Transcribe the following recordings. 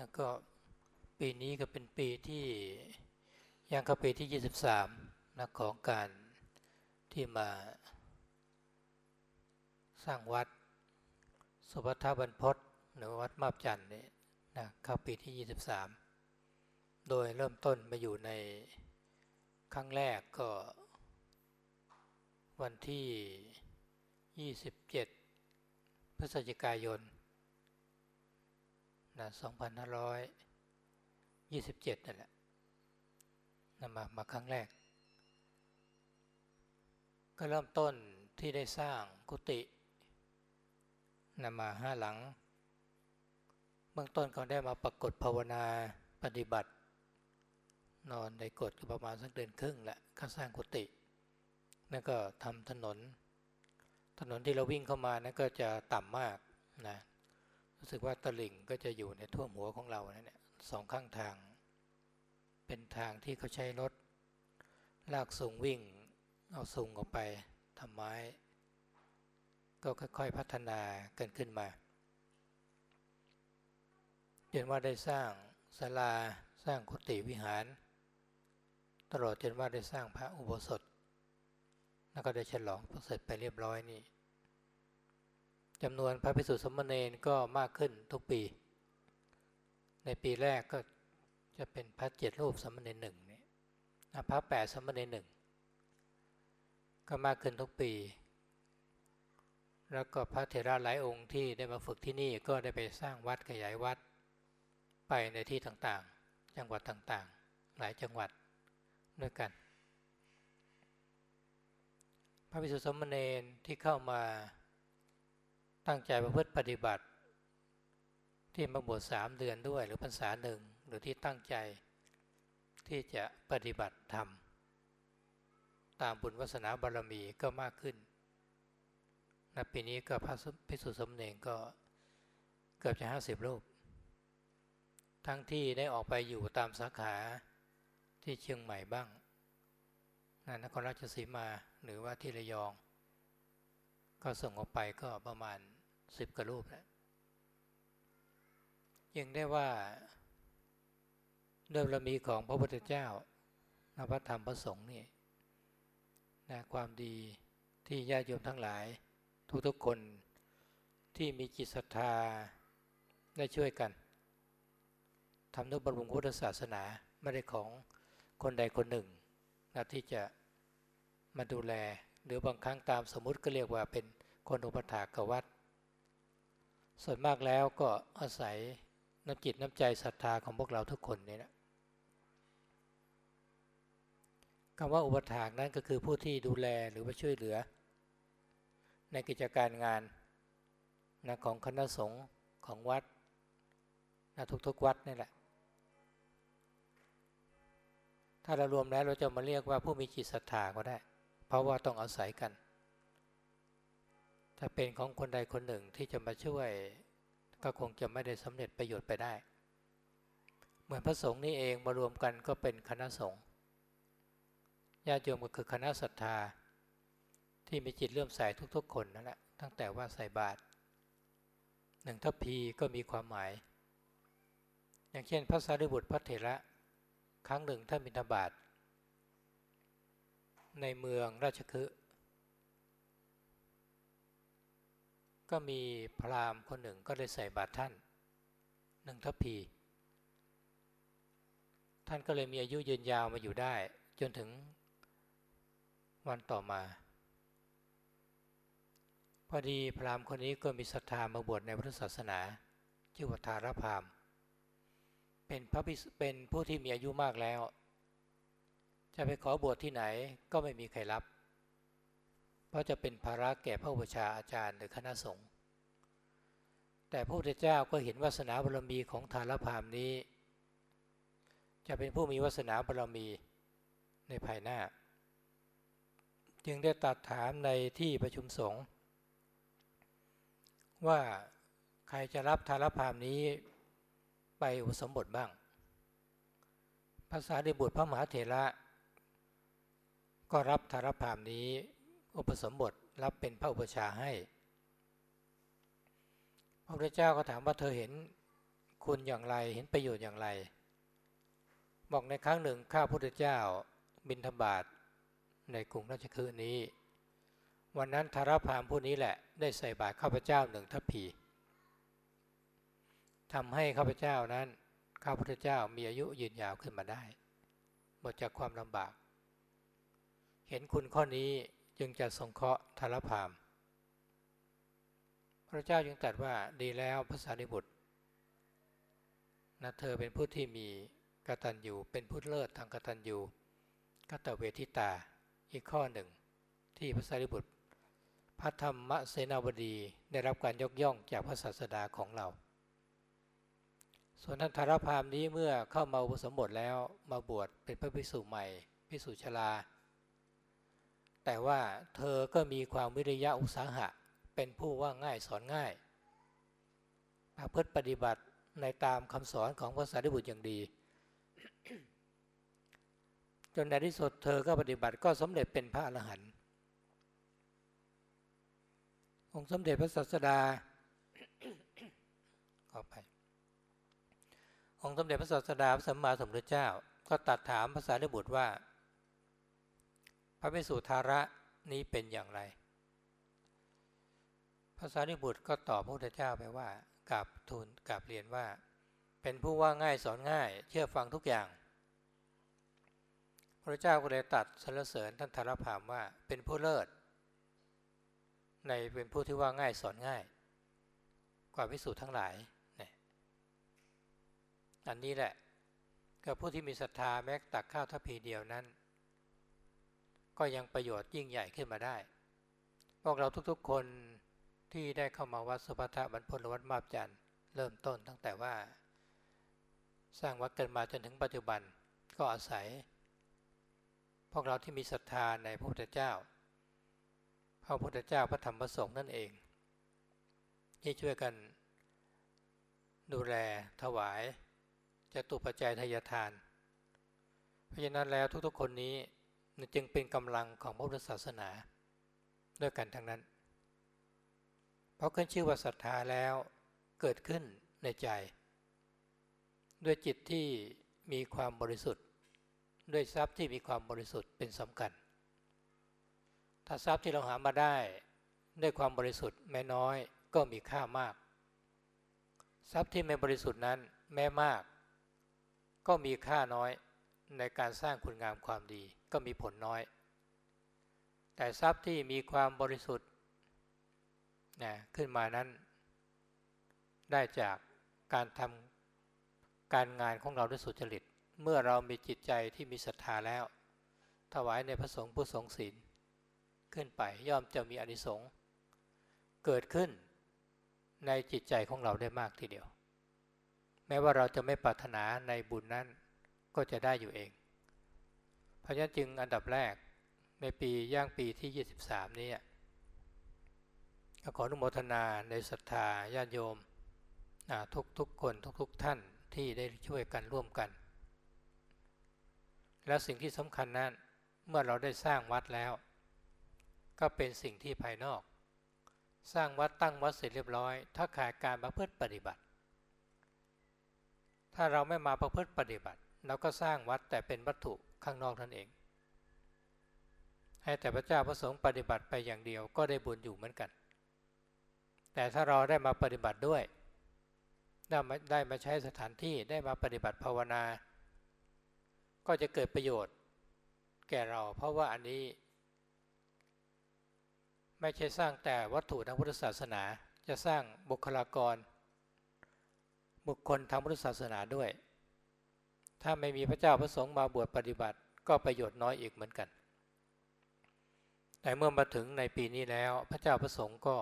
แล้วก็ปีนี้ก็เป็นปีที่ยังเข้าปีที่ 23นะของการที่มาสร้างวัดสุภัทบรรพตหรือวัดมาบจันทร์นี่นะเข้าปีที่ 23 โดยเริ่มต้นมาอยู่ในครั้งแรกก็ วันที่ 27 พฤศจิกายน นะ2527นั่นแหละนะมามาครั้งแรก ก็เริ่มต้นที่ได้สร้างกุฏินำมาห้าหลัง เบื้องต้นก็ได้มาปรากฏภาวนาปฏิบัติ นอนในกฎก็ประมาณสักเดือนครึ่งแหละก็สร้างกุฏิแล้วก็ทำถนน ถนนที่เราวิ่งเข้ามานั้นก็จะต่ำมากนะ รู้สึกว่าตลิ่งก็จะอยู่ในท่วมหัวของเราเนี่ยสองข้างทาง เป็นทางที่เขาใช้รถ ลากสูงวิ่ง เอาสูงออกไปทำไม้ ก็ค่อยๆพัฒนาเกินขึ้นมาจนว่าได้สร้างศาลาสร้างกุฏิวิหาร ตลอดจนว่าได้สร้างพระอุโบสถ แล้วก็ได้ฉลองเสร็จไปเรียบร้อยนี่ จำนวนพระภิกษุสมณเณรก็มากขึ้นทุกปี ในปีแรกก็จะเป็นพระเจ็ดรูปสมณเณรหนึ่งนี่พระแปดสมณเณรหนึ่งก็มากขึ้นทุกปี แล้วก็พระเถระหลายองค์ที่ได้มาฝึกที่นี่ก็ได้ไปสร้างวัดขยายวัด ไปในที่ต่างๆ จังหวัดต่างๆ หลายจังหวัดด้วยกัน พระภิกษุสมณเณรที่เข้ามา ตั้งใจประพฤติปฏิบัติ ที่มาบวชสามเดือนด้วย หรือพรรษาหนึ่งหรือที่ตั้งใจที่จะปฏิบัติธรรม ตามบุญวาสนาบารมีก็มากขึ้นในปีนี้ก็พระภิกษุสมณเณรก็เกือบจะห้าสิบรูป ทั้งที่ได้ออกไปอยู่ตามสาขาที่เชียงใหม่บ้างนครราชสีมาหรือว่าที่ระยอง ก็ส่งออกไปก็ประมาณ สิบกว่ารูปแล้วยังได้ว่าด้วยบารมีของพระพุทธเจ้านพระธรรมพระสงฆ์นี่นะความดีที่ญาติโยมทั้งหลาย ทุกๆคนที่มีจิตศรัทธาได้ช่วยกันทำนุบำรุงพุทธศาสนาไม่ได้ของคนใดคนหนึ่งนะที่จะมาดูแล หรือบางครั้งตามสมมุติก็เรียกว่าเป็นคนอุปถากวัด ส่วนมากแล้วก็อาศัยน้ำจิตน้ำใจศรัทธาของพวกเราทุกคนนี่แหละคำว่าอุปถากนั้นก็คือผู้ที่ดูแลหรือว่าช่วยเหลือ ในกิจการงานนะของคณะสงฆ์ของวัดนะทุกๆวัดนี่แหละ ถ้าเรารวมแล้วเราจะมาเรียกว่าผู้มีจิตศรัทธาก็ได้ เพราะว่าต้องอาศัยกัน ถ้าเป็นของคนใดคนหนึ่งที่จะมาช่วย ก็คงจะไม่ได้สำเร็จประโยชน์ไปได้ เหมือนพระสงฆ์นี่เองมารวมกันก็เป็นคณะสงฆ์ญาติโยมก็คือคณะศรัทธา ที่มีจิตเลื่อมใสทุกๆ คนนั่นแหละตั้งแต่ว่าใส่บาตรหนึ่งทัพพีก็มีความหมาย อย่างเช่นพระสารีบุตรพระเถระครั้งหนึ่งท่านบิณฑบาตในเมืองราชคฤห์ ก็มีพราหมณ์คนหนึ่งก็ได้ใส่บาตรท่านหนึ่งทัพพี ท่านก็เลยมีอายุยืนยาวมาอยู่ได้ จนถึงวันต่อมา พอดีพราหมณ์คนนี้ก็มีศรัทธามาบวชในพุทธศาสนา ชื่อวัฏารพราหมณ์เป็นพระเป็นผู้ที่มีอายุมากแล้ว จะไปขอบวชที่ไหนก็ไม่มีใครรับ เพราะจะเป็นภาระแก่พระอุปชาอาจารย์หรือคณะสงฆ์แต่พระพุทธเจ้าก็เห็นวาสนาบารมีของทารพามนี้ จะเป็นผู้มีวาสนาบารมีในภายหน้า จึงได้ตัดถามในที่ประชุมสงฆ์ว่าใครจะรับทารพามนี้ไปอุสมบทบ้าง ภาษาดิบุตรพระมหาเถระ ก็รับทารพามนี้ อุปสมบทรับเป็นพระอุปชาให้ พระพุทธเจ้าก็ถามว่าเธอเห็นคุณอย่างไรเห็นประโยชน์อย่างไร บอกในครั้งหนึ่งข้าพุทธเจ้าบินธบาตในกรุงราชคฤห์นี้ วันนั้นธารพามผู้นี้แหละได้ใส่บาตรข้าพเจ้าหนึ่งทัพพีทำให้ข้าพเจ้านั้นข้าพุทธเจ้ามีอายุยืนยาวขึ้นมาได้ หมดจากความลำบาก เห็นคุณข้อนี้ จึงจะสงเคราะห์ธารพามพระเจ้าจึงตรัสว่าดีแล้วภาษาดิบุตรนะเธอเป็นผู้ที่มีกตัญญูเป็นผู้เลิศทางกตัญญูกตเวทิตาอีกข้อหนึ่ง ที่พระสารีบุตร พระธรรมเสนาบดีได้รับการยกย่องจากพระศาสดาของเรา ส่วนท่านธารพามนี้เมื่อเข้ามาอุปสมบทแล้วมาบวชเป็นพระภิกษุใหม่ภิกษุชรา แต่ว่าเธอก็มีความวิริยะอุตสาหะ เป็นผู้ว่าง่ายสอนง่ายประพฤติปฏิบัติในตามคำสอนของพระสารีบุตรอย่างดี จนในที่สุดเธอก็ปฏิบัติก็สำเร็จเป็นพระอรหันต์องค์สมเด็จพระศาสดาขอไปองค์สมเด็จพระศาสดาพระสัมมาสัมพุทธเจ้า ก็ตัดถามภาษาดิบุตรว่า พระภิกษุธาระนี้เป็นอย่างไรภาษาดิบุตรก็ตอบพระพุทธเจ้าไปว่ากราบทูลกราบเรียนว่า เป็นผู้ว่าง่ายสอนง่าย เชื่อฟังทุกอย่าง พระเจ้าก็เลยตัดสรรเสริญท่านธารพามว่าเป็นผู้เลิศ ในเป็นผู้ที่ว่าง่ายสอนง่าย กว่าพิสูจน์ทั้งหลายเนี่ยอันนี้แหละกับผู้ที่มีศรัทธาแม้ตักข้าวทัพพีเดียวนั้น ก็ยังประโยชน์ยิ่งใหญ่ขึ้นมาได้ พวกเราทุกๆคนที่ได้เข้ามาวัดสุภัทบรรพลวัดมาบจันเริ่มต้นตั้งแต่ว่า สร้างวัดกันมาจนถึงปัจจุบันก็อาศัย พวกเราที่มีศรัทธาในพระพุทธเจ้า พระพุทธเจ้าพระธรรมพระสงฆ์นั่นเองที่ช่วยกันดูแลถวายจะตุปัจจัยทายทาน เพราะฉะนั้นแล้วทุกๆคนนี้ จึงเป็นกำลังของพระพุทธศาสนา ด้วยกันทั้งนั้น เพราะขึ้นชื่อว่าศรัทธาแล้วเกิดขึ้นในใจ ด้วยจิตที่มีความบริสุทธิ์ ด้วยทรัพย์ที่มีความบริสุทธิ์เป็นสำคัญ ถ้าทรัพย์ที่เราหามาได้ด้วยความบริสุทธิ์แม้น้อยก็มีค่ามาก ทรัพย์ที่ไม่บริสุทธิ์นั้นแม้มาก ก็มีค่าน้อย ในการสร้างคุณงามความดีก็มีผลน้อย แต่ทรัพย์ที่มีความบริสุทธิ์นะขึ้นมานั้น ได้จากการทำการงานของเราด้วยสุจริต เมื่อเรามีจิตใจที่มีศรัทธาแล้ว ถวายในพระสงฆ์ผู้ทรงศีลขึ้นไปย่อมจะมีอนิสงส์เกิดขึ้นในจิตใจของเราได้มากทีเดียว แม้ว่าเราจะไม่ปรารถนาในบุญนั้น ก็จะได้อยู่เอง เพราะฉะนั้นจึงอันดับแรกในปีย่างปีที่ 23 นี้ขออนุโมทนาในศรัทธาญาติโยมทุกทุกคนทุกทุกท่านที่ได้ช่วยกันร่วมกัน และสิ่งที่สำคัญนั้นเมื่อเราได้สร้างวัดแล้ว ก็เป็นสิ่งที่ภายนอก สร้างวัดตั้งวัดเสร็จเรียบร้อย ถ้าขาดการประพฤติปฏิบัติ ถ้าเราไม่มาประพฤติปฏิบัติ เราก็สร้างวัดแต่เป็นวัตถุข้างนอกนั่นเอง ให้แต่พระเจ้าพระสงฆ์ปฏิบัติไปอย่างเดียวก็ได้บุญอยู่เหมือนกัน แต่ถ้าเราได้มาปฏิบัติด้วย ได้มาได้มาใช้สถานที่ได้มาปฏิบัติภาวนา ก็จะเกิดประโยชน์ แก่เราเพราะว่าอันนี้ ไม่ใช่สร้างแต่วัตถุทางพุทธศาสนา จะสร้างบุคลากร บุคคลทางพุทธศาสนาด้วย ถ้าไม่มีพระเจ้าพระสงฆ์มาบวชปฏิบัติ ก็ประโยชน์น้อยอีกเหมือนกัน แต่เมื่อมาถึงในปีนี้แล้ว พระเจ้าพระสงฆ์ก็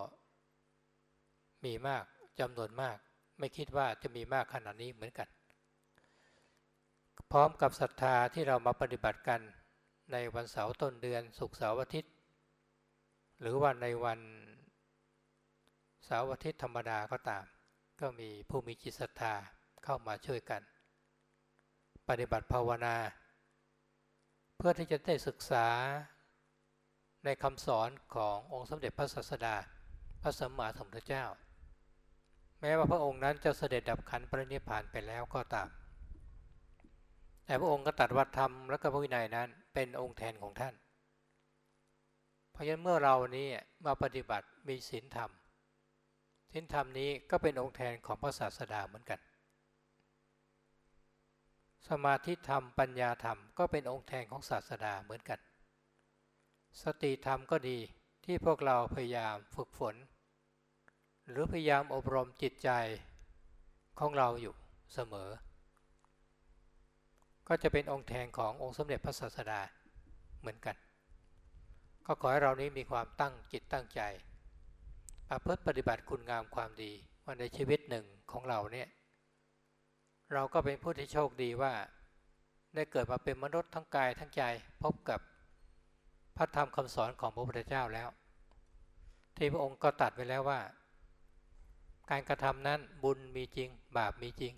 มีมากจำนวนมาก ไม่คิดว่าจะมีมากขนาดนี้เหมือนกัน พร้อมกับศรัทธาที่เรามาปฏิบัติกันในวันเสาร์ต้นเดือนศุกร์เสาร์อาทิตย์ หรือวันในวันเสาร์อาทิตย์ธรรมดาก็ตาม ก็มีผู้มีจิตศรัทธาเข้ามาช่วยกัน ปฏิบัติภาวนา เพื่อที่จะได้ศึกษาในคำสอนขององค์สมเด็จพระสัสดา พระสัมมาสัมพุทธเจ้า แม้ว่าพระองค์นั้นจะเสด็จดับขันปรินิพานไปแล้วก็ตาม แต่พระองค์ก็ตัดวัดธรรมและก็พระวินัยนั้นเป็นองค์แทนของท่าน เพราะฉะนั้นเมื่อเรานี้มาปฏิบัติมีศีลธรรมศีลธรรมนี้ก็เป็นองค์แทนของพระศาสดาเหมือนกัน สมาธิธรรมปัญญาธรรมก็เป็นองค์แทนของศาสดาเหมือนกัน สติธรรมก็ดีที่พวกเราพยายามฝึกฝน หรือพยายามอบรมจิตใจของเราอยู่เสมอ ก็จะเป็นองค์แทนขององค์สมเด็จพระศาสดาเหมือนกัน ก็ขอให้เรานี้มีความตั้งจิตตั้งใจประพฤติปฏิบัติคุณงามความดีวันในชีวิตหนึ่งของเราเนี่ย เราก็เป็นผู้ที่โชคดีว่า ได้เกิดมาเป็นมนุษย์ทั้งกายทั้งใจพบกับพระธรรมคำสอนของพระพุทธเจ้าแล้ว ที่พระองค์ก็ตัดไว้แล้วว่า การกระทำนั้นบุญมีจริง บาปมีจริง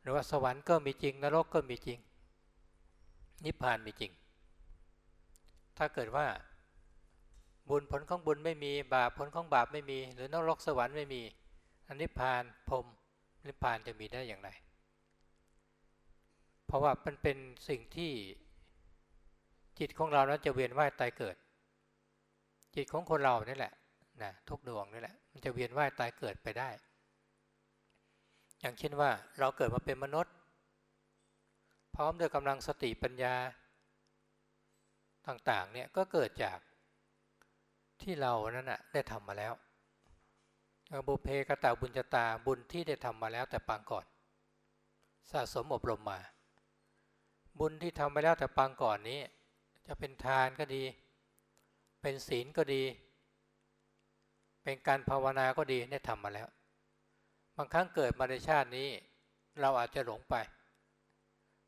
หรือว่าสวรรค์ก็มีจริง นรกก็มีจริง นิพพานมีจริง ถ้าเกิดว่า บุญผลของบุญไม่มี บาปผลของบาปไม่มี หรือนรกสวรรค์ไม่มีอนิพพานพรม นิพพานจะมีได้อย่างไร เพราะว่ามันเป็นสิ่งที่จิตของเรานั้นจะเวียนว่ายตายเกิด จิตของคนเรานี่แหละนะทุกดวงนี่แหละ มันจะเวียนว่ายตายเกิดไปได้ อย่างเช่นว่าเราเกิดมาเป็นมนุษย์ พร้อมด้วยกำลังสติปัญญาต่างๆเนี่ยก็เกิดจากที่เรานั้นนะได้ทำมาแล้ว บุเพกตาบุญจตาบุญที่ได้ทำมาแล้วแต่ปางก่อน สะสมอบรมมา บุญที่ทำไปแล้วแต่ปางก่อนนี้ จะเป็นทานก็ดี เป็นศีลก็ดี เป็นการภาวนาก็ดีได้ทำมาแล้ว บางครั้งเกิดมาในชาตินี้ เราอาจจะหลงไป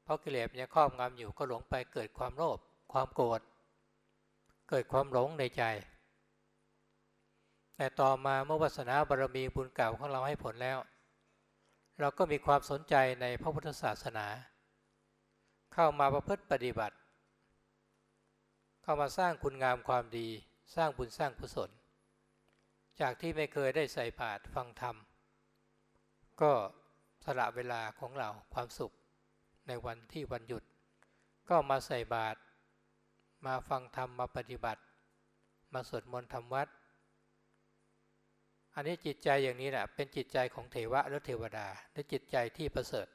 เพราะกิเลสยังครอบงำอยู่ก็หลงไปเกิดความโลภความโกรธเกิดความหลงในใจ แต่ต่อมาเมื่อวาสนาบารมีบุญเก่าของเราให้ผลแล้ว เราก็มีความสนใจในพระพุทธศาสนา เข้ามาประพฤติปฏิบัติ เข้ามาสร้างคุณงามความดี สร้างบุญสร้างกุศล จากที่ไม่เคยได้ใส่บาตรฟังธรรม ก็สละเวลาของเราความสุขในวันที่วันหยุด ก็มาใส่บาตรมาฟังธรรมมาปฏิบัติ มาสวดมนต์ทำวัด อันนี้จิตใจอย่างนี้แหละเป็นจิตใจของเทวะหรือเทวดาและจิตใจที่ประเสริฐ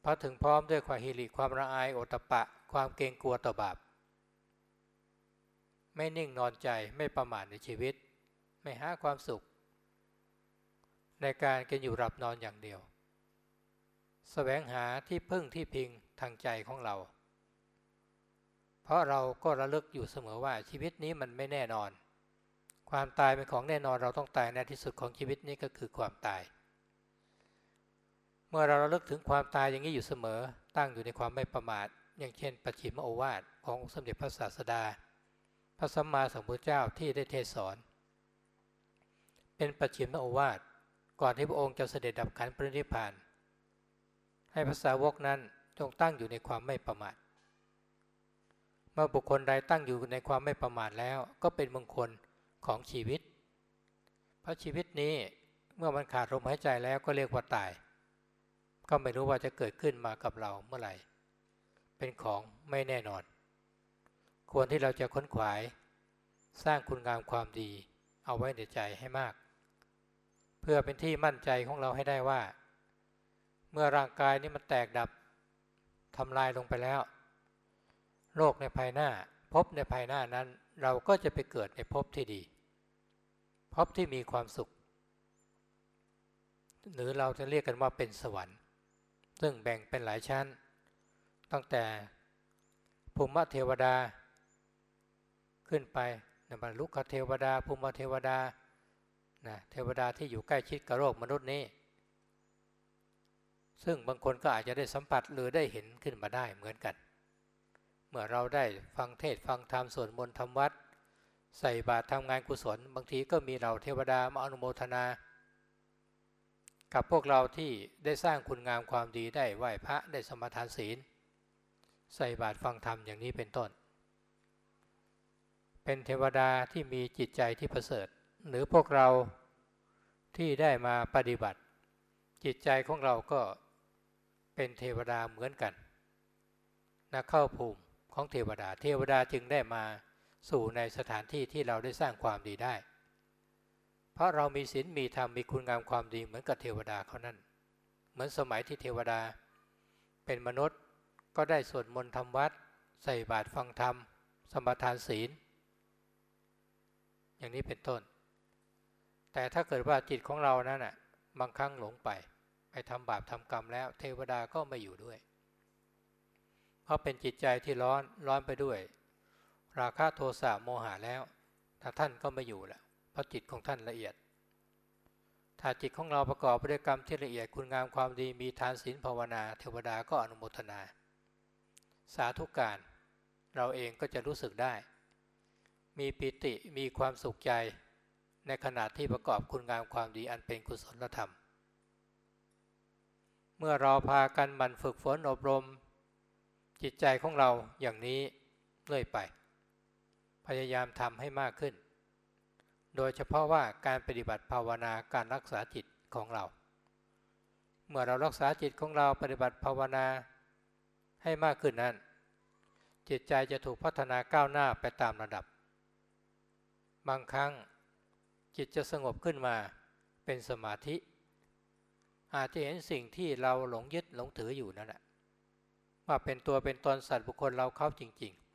เพราะถึงพร้อมด้วยความฮิริความระอายโอตปะ ความเกรงกลัวต่อบาปไม่นิ่งนอนใจไม่ประมาทในชีวิต ไม่หาความสุข ในการกินอยู่รับนอนอย่างเดียวสแสวงหาที่พึ่งที่พิงทางใจของเรา เพราะเราก็ระลึกอยู่เสมอว่าชีวิตนี้มันไม่แน่นอน ความตายเป็นของแน่นอนเราต้องตายในที่สุดของชีวิตนี้ก็คือความตาย เมื่อเราระลึกถึงความตายอย่างนี้อยู่เสมอ ตั้งอยู่ในความไม่ประมาท อย่างเช่นปัจฉิมโอวาทของสมเด็จพระศาสดา พระสัมมาสัมพุทธเจ้าที่ได้เทศสอน เป็นปัจฉิมโอวาทก่อนที่พระองค์จะเสด็จดับขันปรินิพาน ให้ภาษาวกนั้นจงตั้งอยู่ในความไม่ประมาท เมื่อบุคคลใดตั้งอยู่ในความไม่ประมาทแล้ว ก็เป็นมงคล ของชีวิต เพราะชีวิตนี้เมื่อมันขาดลมหายใจแล้วก็เรียกว่าตาย ก็ไม่รู้ว่าจะเกิดขึ้นมากับเราเมื่อไหร่ เป็นของไม่แน่นอน ควรที่เราจะค้นขวาย สร้างคุณงามความดี เอาไว้ในใจให้มาก เพื่อเป็นที่มั่นใจของเราให้ได้ว่า เมื่อร่างกายนี้มันแตกดับทำลายลงไปแล้ว โลกในภายหน้าพบในภายหน้านั้น เราก็จะไปเกิดในภพที่ดี พบที่มีความสุข หรือเราจะเรียกกันว่าเป็นสวรรค์ ซึ่งแบ่งเป็นหลายชั้น ตั้งแต่ภูมิเทวดา ขึ้นไปนะลุกขเทวดา ภูมิเทวดานะเทวดาที่อยู่ใกล้ชิดกับโลกมนุษย์นี้ ซึ่งบางคนก็อาจจะได้สัมผัสหรือได้เห็นขึ้นมาได้เหมือนกัน เมื่อเราได้ฟังเทศฟังธรรมส่วนมนต์ธรรมวัด ใส่บาตรทำงานกุศล บางทีก็มีเราเทวดามาอนุโมทนา กับพวกเราที่ได้สร้างคุณงามความดีได้ไหว้พระได้สมทานศีล ใส่บาตรฟังธรรมอย่างนี้เป็นต้น เป็นเทวดาที่มีจิตใจที่ประเสริฐ หรือพวกเราที่ได้มาปฏิบัติ จิตใจของเราก็เป็นเทวดาเหมือนกันนะเข้าภูมิของเทวดา เทวดาจึงได้มา สู่ในสถานที่ที่เราได้สร้างความดีได้ เพราะเรามีศีลมีธรรมมีคุณงามความดีเหมือนกับเทวดาเขานั้นเหมือนสมัยที่เทวดา เป็นมนุษย์ก็ได้สวดมนต์ทำวัด ใส่บาตรฟังธรรม สมทานศีล อย่างนี้เป็นต้น แต่ถ้าเกิดว่าจิตของเรานั้นอะบางครั้งหลงไป ไปทำบาปทำกรรมแล้ว เทวดาก็ไม่อยู่ด้วย เพราะเป็นจิตใจที่ร้อนร้อนไปด้วย ราคะโทสะโมหะแล้วถ้าท่านก็ไม่อยู่ละเพราะจิตของท่านละเอียด ถ้าจิตของเราประกอบไปด้วยกรรมที่ละเอียดคุณงามความดีมีทานศีลภาวนา เทวดาก็อนุโมทนา สาธุการ เราเองก็จะรู้สึกได้ มีปิติมีความสุขใจ ในขณะที่ประกอบคุณงามความดีอันเป็นกุศลธรรม เมื่อเราพากันมันฝึกฝนอบรม จิตใจของเราอย่างนี้เรื่อยไป พยายามทำให้มากขึ้น โดยเฉพาะว่าการปฏิบัติภาวนาการรักษาจิตของเรา เมื่อเรารักษาจิตของเราปฏิบัติภาวนาให้มากขึ้นนั้น จิตใจจะถูกพัฒนาก้าวหน้าไปตามระดับ บางครั้งจิตจะสงบขึ้นมาเป็นสมาธิ อาจจะเห็นสิ่งที่เราหลงยึดหลงถืออยู่นั่นแหละว่าเป็นตัวเป็นตนสัตว์บุคคลเราเข้าจริง ๆ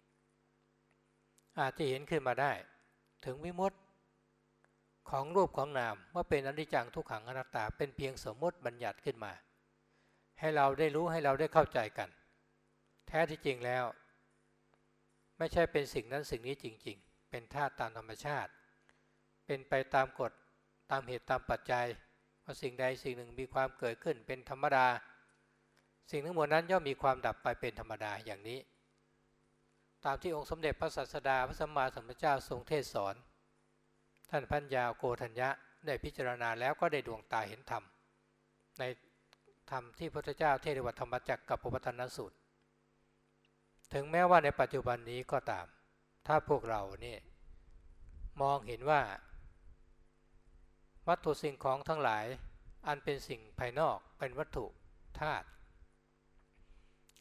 อาจจะเห็นขึ้นมาได้ ถึงวิมุตของรูปของนามว่าเป็นอนิจจังทุกขังอนัตตา เป็นเพียงสมมติบัญญัติขึ้นมา ให้เราได้รู้ให้เราได้เข้าใจกัน แท้ที่จริงแล้ว ไม่ใช่เป็นสิ่งนั้นสิ่งนี้จริง ๆ เป็นธาตุตามธรรมชาติ เป็นไปตามกฎตามเหตุตามปัจจัยว่าสิ่งใดสิ่งหนึ่งมีความเกิดขึ้นเป็นธรรมดา สิ่งทั้งหมดนั้นย่อมมีความดับไปเป็นธรรมดาอย่างนี้ ตามที่องค์สมเด็จพระสัสดาพระสัมมาสัมพุทธเจ้าทรงเทศสอน ท่านพัญญาโกธัญญะได้พิจารณาแล้วก็ได้ดวงตาเห็นธรรม ในธรรมที่พระพุทธเจ้าเทศวัตธรรมจักกับปวัตนสูตร ถึงแม้ว่าในปัจจุบันนี้ก็ตาม ถ้าพวกเรานี่มองเห็นว่า วัตถุสิ่งของทั้งหลายอันเป็นสิ่งภายนอกเป็นวัตถุธาตุ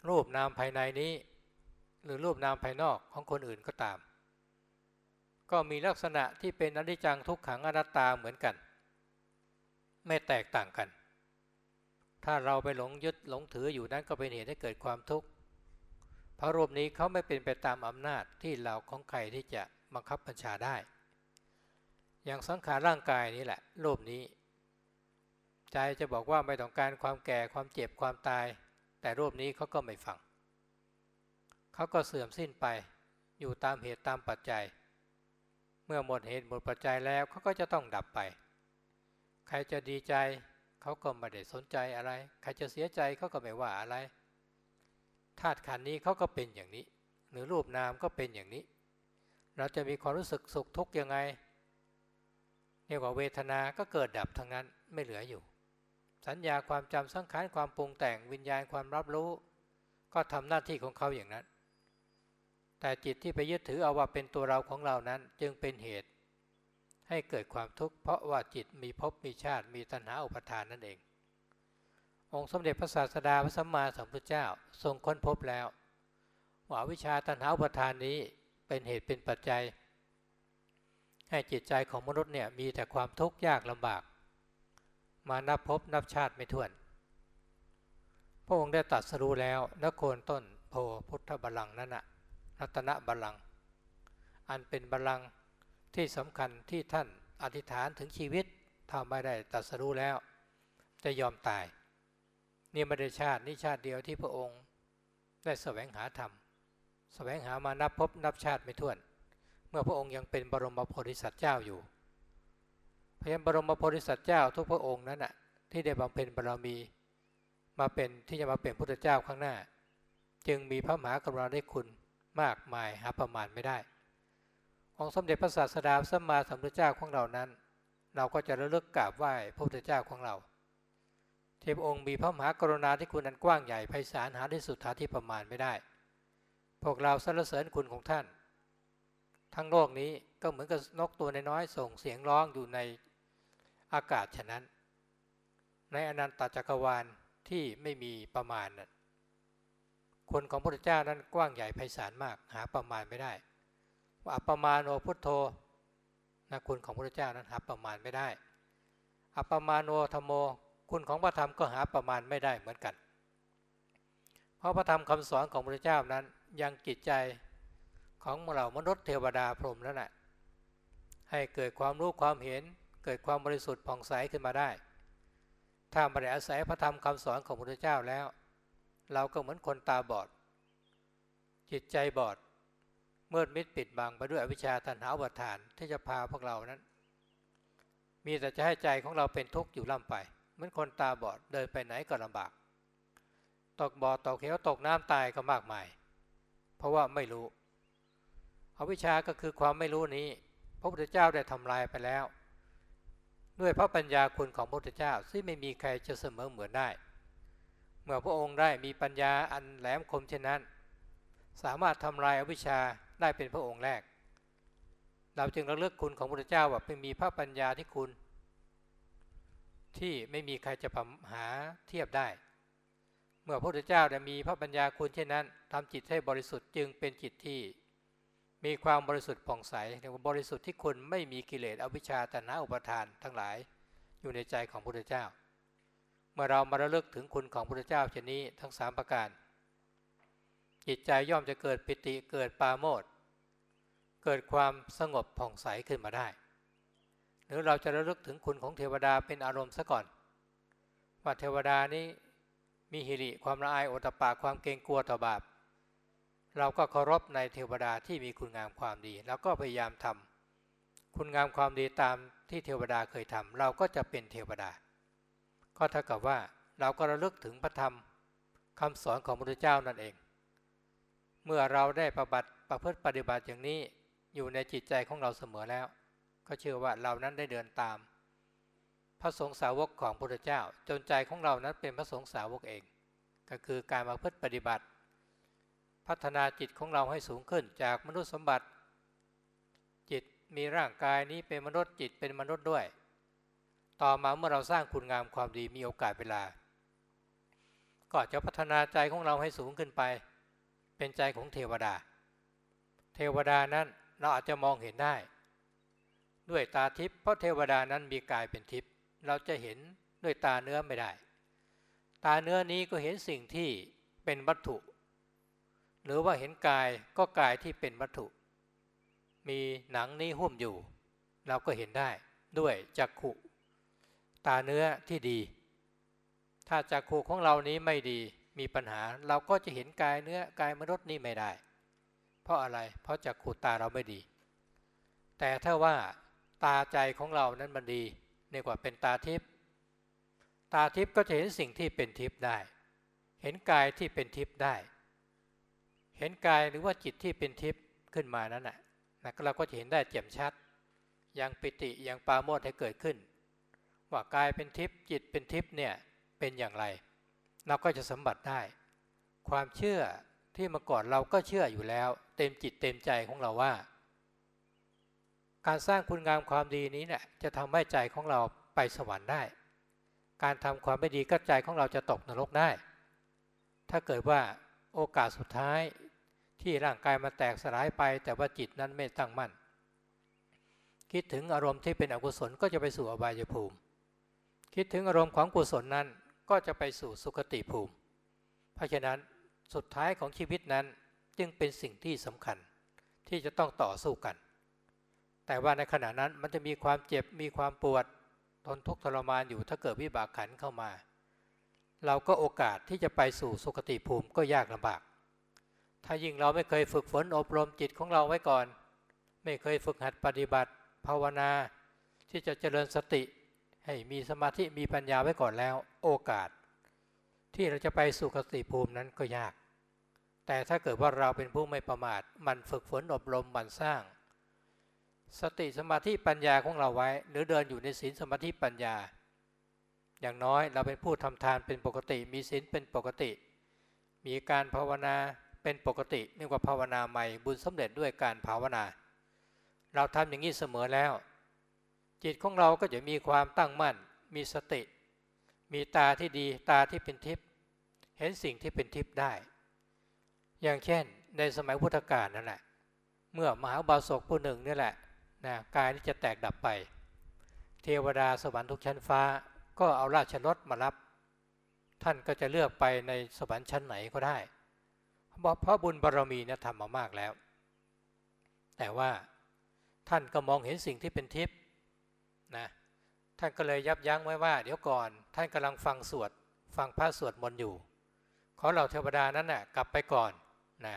รูปนามภายในนี้ หรือรูปนามภายนอกของคนอื่นก็ตาม ก็มีลักษณะที่เป็นอนิจจังทุกขังอนัตตาเหมือนกัน ไม่แตกต่างกัน ถ้าเราไปหลงยึดหลงถืออยู่นั้นก็เป็นเหตุให้เกิดความทุกข์เพราะรูปนี้เขาไม่เป็นไปตามอำนาจที่เราของใครที่จะบังคับบัญชาได้ อย่างสังขารร่างกายนี้แหละโลภนี้ ใจจะบอกว่าไม่ต้องการความแก่ความเจ็บความตาย แต่รูปนี้เขาก็ไม่ฟัง เขาก็เสื่อมสิ้นไป อยู่ตามเหตุตามปัจจัย เมื่อหมดเหตุหมดปัจจัยแล้วเขาก็จะต้องดับไป ใครจะดีใจเขาก็ไม่ได้สนใจอะไร ใครจะเสียใจเขาก็ไม่ว่าอะไรธาตุขันนี้เขาก็เป็นอย่างนี้ หรือรูปนามก็เป็นอย่างนี้ เราจะมีความรู้สึกสุขทุกข์ยังไงเรียกว่าเวทนาก็เกิดดับทั้งนั้นไม่เหลืออยู่ สัญญาความจำสังขารความปรุงแต่งวิญญาณความรับรู้ ก็ทำหน้าที่ของเขาอย่างนั้น แต่จิตที่ไปยึดถือเอาว่าเป็นตัวเราของเรานั้นจึงเป็นเหตุ ให้เกิดความทุกข์เพราะว่าจิตมีภพมีชาติมีตัณหาอุปทานนั่นเอง องค์สมเด็จพระศาสดาพระสัมมาสัมพุทธเจ้าทรงค้นพบแล้ว ว่าวิชาตัณหาอุปทานนี้เป็นเหตุเป็นปัจจัย ให้จิตใจของมนุษย์เนี่ยมีแต่ความทุกข์ยากลำบาก มานับพบนับชาติไม่ถ้วน พระองค์ได้ตัดสรู้แล้วนโคนต้นโพพุทธบัลลังก์นั่นนะ รัตนบัลลังก์อันเป็นบัลลังก์ที่สำคัญที่ท่านอธิษฐานถึงชีวิตถ้าไม่ได้ตัดสรู้แล้ว จะยอมตาย นี่ไม่ได้ชาตินี่ชาติเดียวที่พระองค์ ได้แสวงหาธรรม แสวงหามานับพบนับชาติไม่ถ้วน เมื่อพระองค์ยังเป็นบรมโพธิสัตว์เจ้าอยู่พยานบรมโพธิสัตว์เจ้าทุกพระองค์นั้นน่ะที่ได้บำเพ็ญบารมี มาเป็นที่จะมาเป็นพุทธเจ้าข้างหน้า จึงมีพระมหากรุณาธิคุณ มากมายหาประมาณไม่ได้ องค์สมเด็จพระศาสดาสัมมาสัมพุทธเจ้าของเรานั้น เราก็จะระลึกกราบไหว้พระพุทธเจ้าของเรา เทพองค์มีพระมหากรุณาธิคุณอันกว้างใหญ่ไพศาลหาที่สุดหาที่ประมาณไม่ได้ พวกเราสรรเสริญคุณของท่าน ทั้งโลกนี้ก็เหมือนกับนกตัวน้อยๆส่งเสียงร้องอยู่ในอากาศฉะนั้น ในอนันตจักรวาลที่ไม่มีประมาณนั้น คนของพระพุทธเจ้านั้นกว้างใหญ่ไพศาลมาก หาประมาณไม่ได้ ว่าอัปมาโนพุทโธนะคุณของพระพุทธเจ้านั้นหาประมาณไม่ได้ อัปมาโนธรรมโม คุณของพระธรรมก็หาประมาณไม่ได้เหมือนกัน เพราะพระธรรมคำสอนของพระพุทธเจ้านั้นยังจิตใจของเรามนุษย์เทวดาพรหมแล้วนะ่ะให้เกิดความรู้ความเห็นเกิดความบริสุทธิ์ผ่องใสขึ้นมาได้ ถ้าไม่ได้อาศัยพระธรรมคำสอนของพระพุทธเจ้าแล้ว เราก็เหมือนคนตาบอด จิตใจบอดเมื่อมิดปิดบังไปด้วยอวิชชาตันหาวัฏฐานที่จะพาพวกเรานั้น มีแต่จะให้ใจของเราเป็นทุกข์อยู่ล่ำไป เหมือนคนตาบอดเดินไปไหนก็ลำบาก ตกบ่อตกเหวตกน้ำตายก็มากมาย เพราะว่าไม่รู้อวิชชาก็คือความไม่รู้นี้ พระพุทธเจ้าได้ทำลายไปแล้ว ด้วยพระปัญญาคุณของพระพุทธเจ้าซึ่งไม่มีใครจะเสมอเหมือนได้ เมื่อพระองค์ได้มีปัญญาอันแหลมคมเช่นนั้น สามารถทำลายอวิชชาได้เป็นพระองค์แรก เราจึงระลึกคุณของพระพุทธเจ้าว่าเป็นมีพระปัญญาที่คุณ ที่ไม่มีใครจะหาเทียบได้ เมื่อพระพุทธเจ้าได้มีพระปัญญาคุณเช่นนั้นทำจิตให้บริสุทธิ์จึงเป็นจิตที่มีความบริสุทธิ์ผ่องใสเรียกว่าบริสุทธิ์ที่คุณไม่มีกิเลสอวิชชาตนะอุปทานทั้งหลายอยู่ในใจของพระพุทธเจ้า เมื่อเรามาระลึกถึงคุณของพระพุทธเจ้าเช่นนี้ทั้งสามประการ จิตใจย่อมจะเกิดปิติเกิดปาโมดเกิดความสงบผ่องใสขึ้นมาได้ หรือเราจะระลึกถึงคุณของเทวดาเป็นอารมณ์ซะก่อน ว่าเทวดานี้มีหิริความละอายโอตปาความเกรงกลัวต่อบาป เราก็เคารพในเทวดาที่มีคุณงามความดี แล้วก็พยายามทำคุณงามความดีตามที่เทวดาเคยทำเราก็จะเป็นเทวดา ก็เท่ากับว่าเราก็ระลึกถึงพระธรรมคำสอนของพระพุทธเจ้านั่นเอง เมื่อเราได้ประบัติประพฤติปฏิบัติอย่างนี้อยู่ในจิตใจของเราเสมอแล้ว ก็เชื่อว่าเรานั้นได้เดินตาม พระสงฆ์สาวกของพระพุทธเจ้า จนใจของเรานั้นเป็นพระสงฆ์สาวกเอง ก็คือการมาพฤติปฏิบัติ พัฒนาจิตของเราให้สูงขึ้นจากมนุษย์สมบัติ จิตมีร่างกายนี้เป็นมนุษย์จิตเป็นมนุษย์ด้วย ต่อมาเมื่อเราสร้างคุณงามความดีมีโอกาสเวลา ก็จะพัฒนาใจของเราให้สูงขึ้นไป เป็นใจของเทวดา เทวดานั้นเราอาจจะมองเห็นได้ ด้วยตาทิพย์เพราะเทวดานั้นมีกายเป็นทิพย์เราจะเห็นด้วยตาเนื้อไม่ได้ ตาเนื้อนี้ก็เห็นสิ่งที่เป็นวัตถุ หรือว่าเห็นกายก็กายที่เป็นวัตถุ มีหนังนี้หุ้มอยู่ เราก็เห็นได้ด้วยจักขุ ตาเนื้อที่ดี ถ้าจักขุของเรานี้ไม่ดีมีปัญหา เราก็จะเห็นกายเนื้อกายมนุษย์นี้ไม่ได้ เพราะอะไรเพราะจักขุตาเราไม่ดี แต่ถ้าว่าตาใจของเรานั้นมันดีเรียกว่าเป็นตาทิพย์ตาทิพย์ก็จะเห็นสิ่งที่เป็นทิพย์ได้ เห็นกายที่เป็นทิพย์ได้ เห็นกายหรือว่าจิตที่เป็นทิพย์ขึ้นมานั้นนะนะเราก็จะเห็นได้แจ่มชัด อย่างปิติอย่างปาโมดให้เกิดขึ้น ว่ากายเป็นทิพย์จิตเป็นทิพย์เนี่ยเป็นอย่างไร เราก็จะสัมบัติได้ ความเชื่อที่เมื่อก่อนเราก็เชื่ออยู่แล้ว เต็มจิตเต็มใจของเราว่า การสร้างคุณงามความดีนี้เนี่ยจะทำให้ใจของเราไปสวรรค์ได้ การทำความไม่ดีก็ใจของเราจะตกนรกได้ ถ้าเกิดว่าโอกาสสุดท้ายที่ร่างกายมาแตกสลายไป แต่ว่าจิตนั้นไม่ตั้งมั่น คิดถึงอารมณ์ที่เป็นอกุศลก็จะไปสู่อบายภูมิ คิดถึงอารมณ์ของกุศลนั้นก็จะไปสู่สุคติภูมิ เพราะฉะนั้นสุดท้ายของชีวิตนั้นจึงเป็นสิ่งที่สำคัญที่จะต้องต่อสู้กัน แต่ว่าในขณะนั้นมันจะมีความเจ็บมีความปวดทนทุกข์ทรมานอยู่ถ้าเกิดวิบากขันเข้ามา เราก็โอกาสที่จะไปสู่สุคติภูมิก็ยากลำบาก ถ้ายิ่งเราไม่เคยฝึกฝนอบรมจิตของเราไว้ก่อน ไม่เคยฝึกหัดปฏิบัติภาวนา ที่จะเจริญสติ ให้มีสมาธิมีปัญญาไว้ก่อนแล้ว โอกาส ที่เราจะไปสู่คติภูมินั้นก็ยาก แต่ถ้าเกิดว่าเราเป็นผู้ไม่ประมาท มันฝึกฝนอบรมมันสร้าง สติสมาธิปัญญาของเราไว้ หรือเดินอยู่ในศีลสมาธิปัญญา อย่างน้อยเราเป็นผู้ทำทานเป็นปกติ มีศีลเป็นปกติ มีการภาวนาเป็นปกติเรียกว่าภาวนาใหม่บุญสำเร็จด้วยการภาวนา เราทำอย่างนี้เสมอแล้ว จิตของเราก็จะมีความตั้งมั่น มีสติ มีตาที่ดีตาที่เป็นทิพย์เห็นสิ่งที่เป็นทิพย์ได้ อย่างเช่น ในสมัยพุทธกาลนั่นแหละเมื่อมหาบาศกผู้หนึ่งนี่แหละนะกายนี้จะแตกดับไป เทวดาสวรรค์ทุกชั้นฟ้า ก็เอาราชรถมารับ ท่านก็จะเลือกไปในสวรรค์ชั้นไหนก็ได้เพราะบุญบารรมีเนี่ยทำมามากแล้ว แต่ว่าท่านก็มองเห็นสิ่งที่เป็นทิพย์ นะท่านก็เลยยับยั้งไว้ว่า เดี๋ยวก่อนท่านกำลังฟังสวด ฟังพระสวดมนต์อยู่ ขอเราเทวดานั้นนะ่ะกลับไปก่อนนะ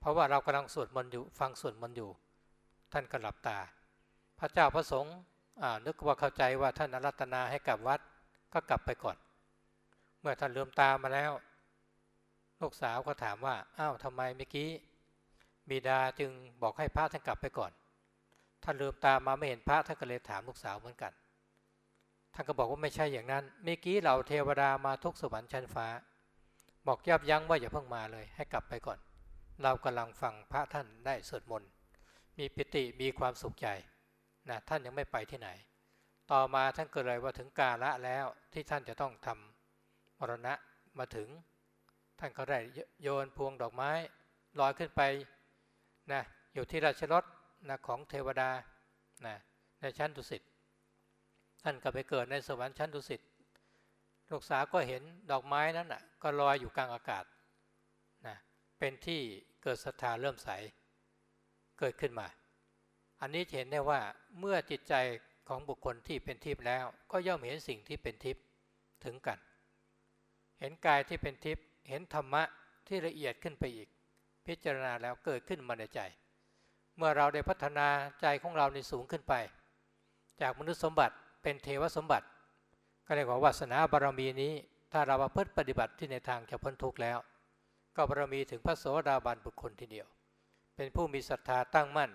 เพราะว่าเรากำลังสวดมนต์อยู่ ฟังสวดมนต์อยู่ ท่านก็หลับตา พระเจ้าพระสงฆ์นึกว่าเข้าใจว่าท่านอารัตนาให้กลับวัดก็กลับไปก่อน เมื่อท่านเลื่อมตามาแล้ว ลูกสาวก็ถามว่าอ้าวทำไมเมื่อกี้บิดาจึงบอกให้พระท่านกลับไปก่อน ท่านลืมตามาไม่เห็นพระท่านก็เลยถามลูกสาวเหมือนกัน ท่านก็บอกว่าไม่ใช่อย่างนั้นเมื่อกี้เราเทวดามาทุกสวรรค์ชั้นฟ้า บอกยับยั้งว่าอย่าเพิ่งมาเลย ให้กลับไปก่อน เรากำลังฟังพระท่านได้สวดมนต์มีปิติมีความสุขใจนะท่านยังไม่ไปที่ไหน ต่อมาท่านก็เลยว่าถึงกาละแล้วที่ท่านจะต้องทำมรณะมาถึง ท่านก็ได้โยนพวงดอกไม้ลอยขึ้นไปนะอยู่ที่ราชรถ นะของเทวดานะในชั้นดุสิตท่านก็ไปเกิดในสวรรค์ชั้นดุสิตลูกสาวก็เห็นดอกไม้นั้นอะก็ลอยอยู่กลางอากาศนะเป็นที่เกิดศรัทธาเริ่มใสเกิดขึ้นมา อันนี้เห็นได้ว่าเมื่อจิตใจของบุคคลที่เป็นทิพย์แล้ว ก็ย่อมเห็นสิ่งที่เป็นทิพย์ถึงกัน เห็นกายที่เป็นทิพย์เห็นธรรมะที่ละเอียดขึ้นไปอีก พิจารณาแล้วเกิดขึ้นมาในใจ เมื่อเราได้พัฒนาใจของเราในสูงขึ้นไป จากมนุษย์สมบัติเป็นเทวสมบัติ ก็เรียกว่าวาสนาบารมีนี้ ถ้าเราประพฤติปฏิบัติที่ในทางจะพ้นทุกข์แล้ว ก็บารมีถึงพระโสดาบันบุคคลทีเดียว เป็นผู้มีศรัทธาตั้งมั่น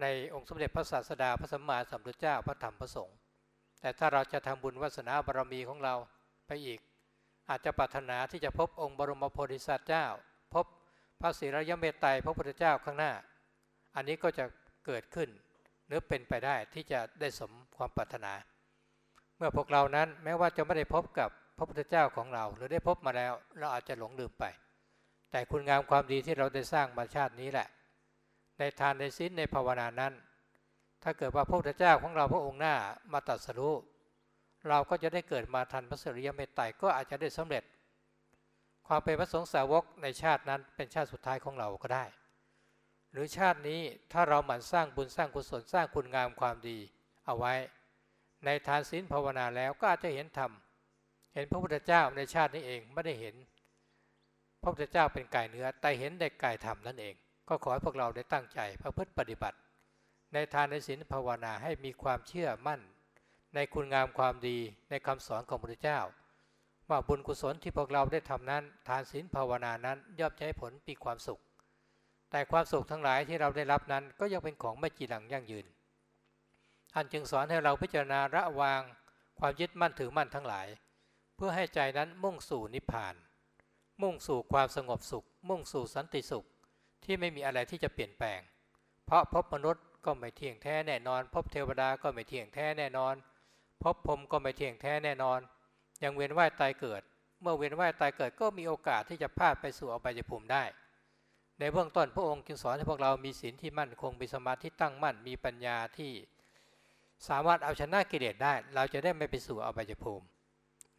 ในองค์สมเด็จพระศาสดาพระสัมมาสัมพุทธเจ้าพระธรรมพระสงฆ์แต่ถ้าเราจะทำบุญวาสนาบารมีของเราไปอีก อาจจะปรารถนาที่จะพบองค์บรมโพธิสัตว์เจ้า พบพระศิรยเมตไตรพระพุทธเจ้าข้างหน้า อันนี้ก็จะเกิดขึ้น หรือเป็นไปได้ที่จะได้สมความปรารถนา เมื่อพวกเรานั้นแม้ว่าจะไม่ได้พบกับพระพุทธเจ้าของเรา หรือได้พบมาแล้ว เราอาจจะหลงลืมไป แต่คุณงามความดีที่เราได้สร้างมาชาตินี้แหละ ในทานในศีลในภาวนานั้น ถ้าเกิดว่าพระพุทธเจ้าของเราพระองค์หน้ามาตัดสรู้เราก็จะได้เกิดมาทันพระสริยเมตไตรก็อาจจะได้สำเร็จ ความเป็นพระสงฆ์สาวกในชาตินั้นเป็นชาติสุดท้ายของเราก็ได้ หรือชาตินี้ถ้าเราหมั่นสร้างบุญสร้างกุศลสร้างคุณงามความดี เอาไว้ ในทานศีลภาวนาแล้วก็อาจจะเห็นธรรมเห็นพระพุทธเจ้าในชาตินี้เองไม่ได้เห็น พระพุทธเจ้าเป็นกายเนื้อแต่เห็นได้กายธรรมนั่นเอง ก็ขอให้พวกเราได้ตั้งใจประพฤติปฏิบัติ ในทานในศีลภาวนาให้มีความเชื่อมั่น ในคุณงามความดีในคำสอนของพระพุทธเจ้า ว่าบุญกุศลที่พวกเราได้ทำนั้น ทานศีลภาวนานั้นย่อมใช้ผลปีความสุข แต่ความสุขทั้งหลายที่เราได้รับนั้น ก็ยังเป็นของไม่จีรังยั่งยืน ท่านจึงสอนให้เราพิจารณาระวางความยึดมั่นถือมั่นทั้งหลาย เพื่อให้ใจนั้นมุ่งสู่นิพพาน มุ่งสู่ความสงบสุข มุ่งสู่สันติสุขที่ไม่มีอะไรที่จะเปลี่ยนแปลง เพราะพบมนุษย์ก็ไม่เที่ยงแท้แน่นอน พบเทวดาก็ไม่เที่ยงแท้แน่นอน พบพรมก็ไม่เที่ยงแท้แน่นอน ยังเวียนว่ายตายเกิด เมื่อเวียนว่ายตายเกิดก็มีโอกาสที่จะพลาดไปสู่อบายภูมิได้ ในเบื้องต้นพระองค์จึงสอนให้พวกเรามีศีลที่มั่นคงมีสมาธิตั้งมั่นมีปัญญาที่สามารถเอาชนะกิเลสได้ เราจะได้ไม่ไปสู่อบายภูมิ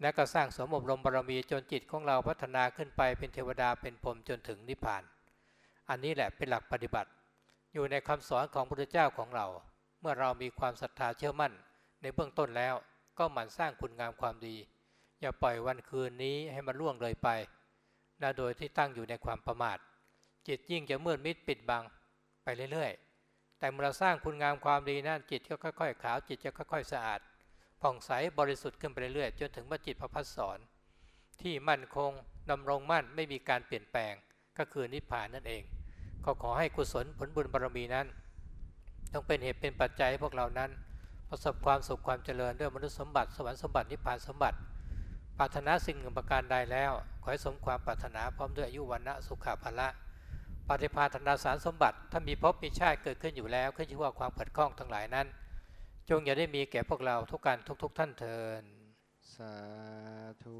และก็สร้างสมอบรมบารมีจนจิตของเราพัฒนาขึ้นไปเป็นเทวดาเป็นพรมจนถึงนิพพาน อันนี้แหละเป็นหลักปฏิบัติ อยู่ในคำสอนของพระพุทธเจ้าของเรา เมื่อเรามีความศรัทธาเชื่อมั่น ในเบื้องต้นแล้วก็หมั่นสร้างคุณงามความดี อย่าปล่อยวันคืนนี้ให้มันล่วงเลยไปนะโดยที่ตั้งอยู่ในความประมาท จิตยิ่งจะมืดมิดปิดบังไปเรื่อยๆ แต่เมื่อเราสร้างคุณงามความดีนั้นจิตก็ค่อยๆขาวจิตจะค่อยๆสะอาดผ่องใสบริสุทธิ์ขึ้นไปเรื่อยๆจนถึงว่าจิตพระพัฒสอน ที่มั่นคงดำรงมั่นไม่มีการเปลี่ยนแปลงก็คือนิพพานนั่นเองก็ขอให้กุศลผลบุญบารมีนั้นต้องเป็นเหตุเป็นปัจจัยให้พวกเรานั้น ประสบความสุขความเจริญด้วยมนุษย์สมบัติสวรรค์สมบัตินิพพานสมบัติปรารถนาสิ่งหนึ่งประการใดแล้ว ขอให้สมความปรารถนาพร้อมด้วยอายุวันนะสุขภาละ ปฏิภาธนาสารสมบัติ ถ้ามีพบมีชาติเกิดขึ้นอยู่แล้ว ขึ้นชื่อว่าความขัดข้องทั้งหลายนั้น จงอย่าได้มีแก่พวกเราทุกการทุกๆทท่านเทินสาธุ